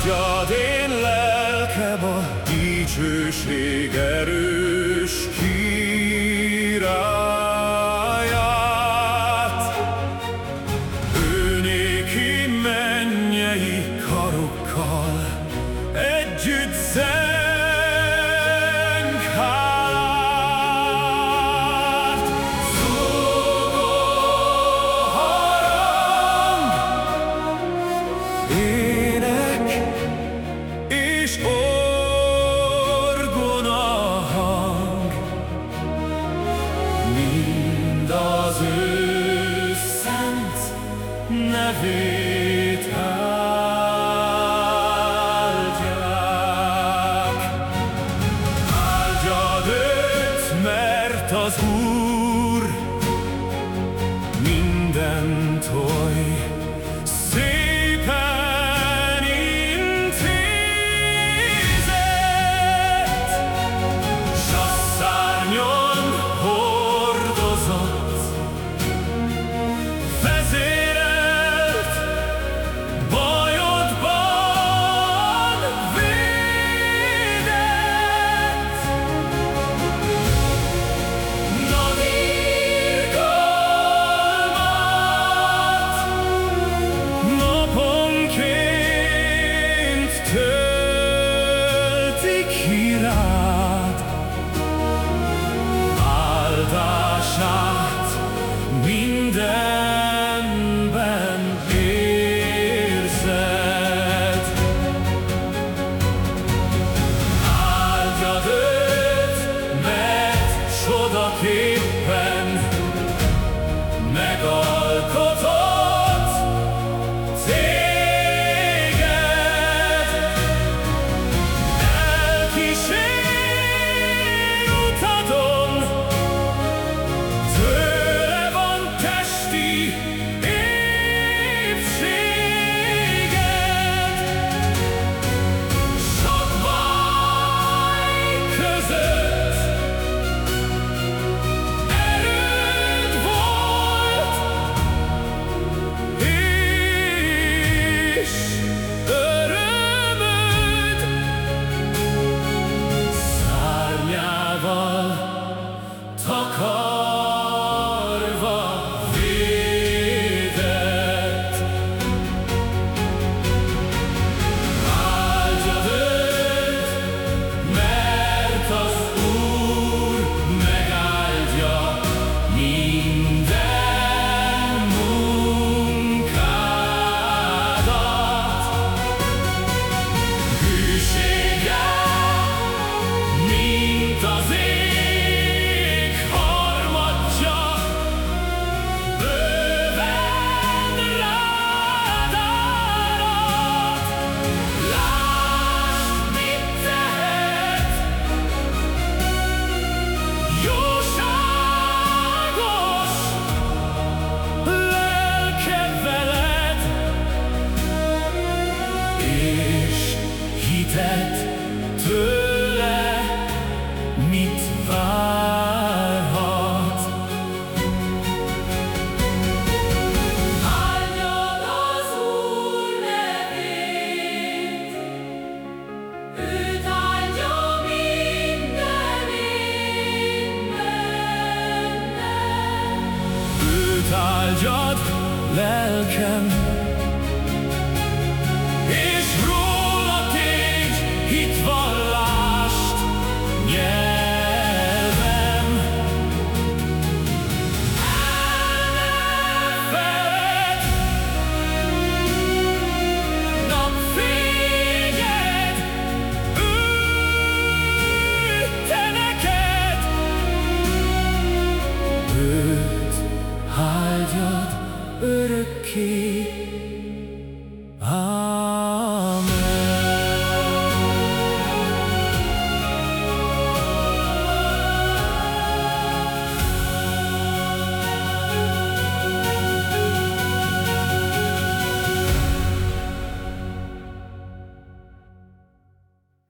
Áldjad én lelkem a dicsőség erős ki. living. Szerinted tőle mit várhat? Hányad az Úr nevét, őt áldja minden évben. Őt áldjad lelkem, Oh.